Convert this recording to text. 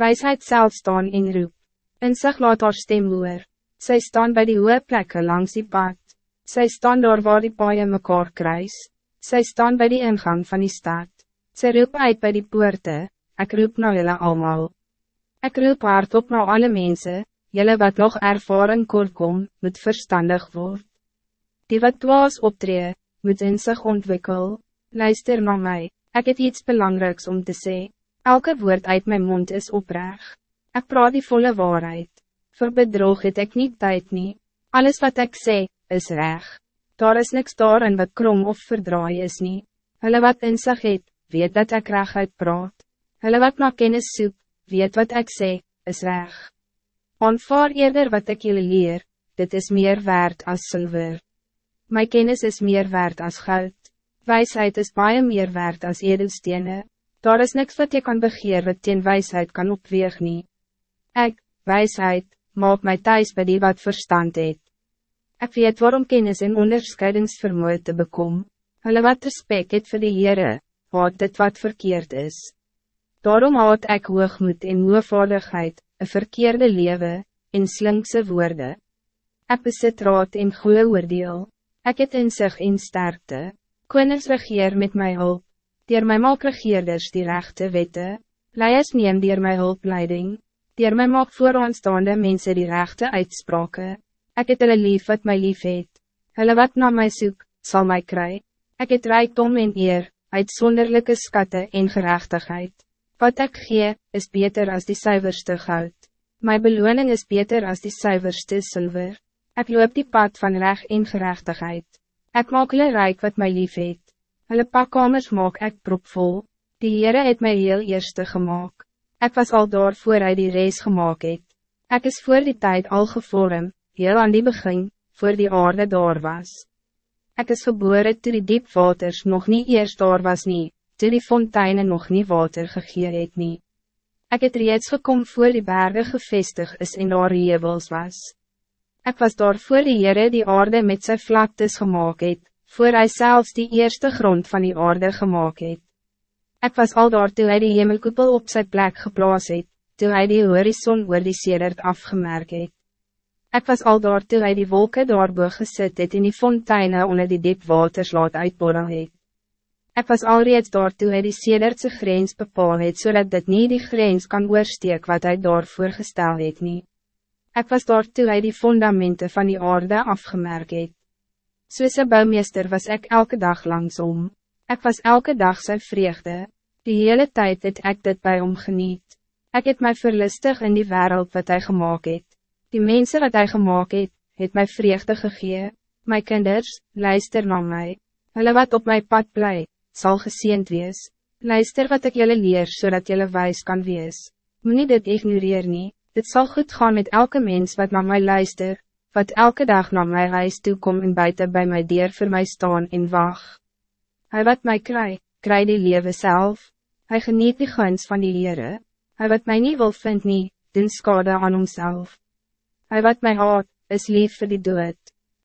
Wijsheid zelf staan in roep. In zich laat haar stem hoor. Sy staan bij die hoge plekken langs die pad. Sy staan daar waar die paaien mekaar kruis. Sy staan bij die ingang van die stad. Sy roep uit bij die poorte. Ik roep na julle allemaal. Ik roep hard op na alle mensen. Julle wat nog ervaring kort kom, moet verstandig worden. Die wat dwaas optree, moet in zich ontwikkel. Luister naar mij. Ik heb iets belangrijks om te zeggen. Elke woord uit mijn mond is oprecht. Ik praat die volle waarheid. Voor bedrog het ek niet tijd nie. Alles wat ik zeg, is reg. Daar is niks daarin wat krom of verdraai is nie. Hulle wat in sig het, weet dat ik reg uitpraat. Hulle wat na kennis soek, weet wat ik zeg, is reg. Aanvaar eerder wat ik jullie leer, dit is meer waard als zilver. Mijn kennis is meer waard als goud. Wijsheid is baie meer waard als edelstenen. Daar is niks wat je kan begeer wat teen wijsheid kan opweeg nie. Ek, wijsheid, maak mij thuis bij die wat verstand het. Ik weet waarom kennis en onderscheidingsvermoe te bekom. Hulle wat respect het vir die Heere, haat dit wat verkeerd is. Daarom haat ek hoogmoed en moevaardigheid, een verkeerde leven, en slinkse woorden. Ik besit raad en goeie oordeel. Ik het in zich in sterkte. Konings regeer met mij hulp. Dier my maak regeerders die rechte wette. Leiers neem dier my hulpleiding. Dier my maak vooraanstaande mensen die rechte uitsprake. Ik het hulle lief wat my lief het. Hulle wat na my soek, sal my kry. Ek het rijkdom en eer, uitsonderlijke skatte en gerechtigheid. Wat ik gee, is beter als die zuiverste goud. Mijn beloning is beter als die zuiverste zilver. Ik loop die pad van recht en gerechtigheid. Ik maak hulle rijk wat mij lief het. Hulle pakkamers maak ek propvol. Die Heere het my heel eerste gemaakt. Ik was al daar voor hij die reis gemaakt het. Ik is voor die tijd al gevorm, heel aan die begin, voor die aarde daar was. Ik is geboren toen die diep waters nog niet eerst daar was nie, toe die fonteinen nog niet water gegee het nie. Ek het reeds gekom voor die bergen gevestig is en daar jebels was. Ik was daar voor die Heere die aarde met zijn vlaktes gemaakt het, voor hij zelfs die eerste grond van die aarde gemaakt het. Ik was al daar toe hy die hemelkoepel op zijn plek geplaas het, toe hy die horizon oor die sedert afgemerkt het. Ik was al daar toe hy die wolken daarbo gesit het en die fonteine onder die diep waters laat uitborrel het. Ik was alreeds daar toe hy die sedertse grens bepaal het, zodat dit niet die grens kan oorsteek wat hij daarvoor gestel het nie. Ik was daar toe hy die fundamenten van die aarde afgemerkt het. Soos een bouwmeester was ik elke dag langsom. Ik was elke dag zijn vreugde. Die hele tijd het ik dit bij hom geniet. Ik het mij verlustig in die wereld wat hij gemaakt het. Die mensen wat hij gemaakt het, het mij vreugde gegee. My kinders, luister naar mij. Hulle wat op mijn pad blij, zal geseend wees. Luister wat ik jullie leer, zodat jullie wijs kan wees. Moet niet dit ignoreer nie, dit zal goed gaan met elke mens wat naar mij luister, wat elke dag naar mij huis toe kom en buiten bij mij deur voor mij staan en wacht. Hij wat mij kry, kry die lewe zelf. Hij geniet die gunst van die Heere. Hij wat mij niet wil vind nie, doen skade aan homself. Hij wat mij haat, is lief voor die dood.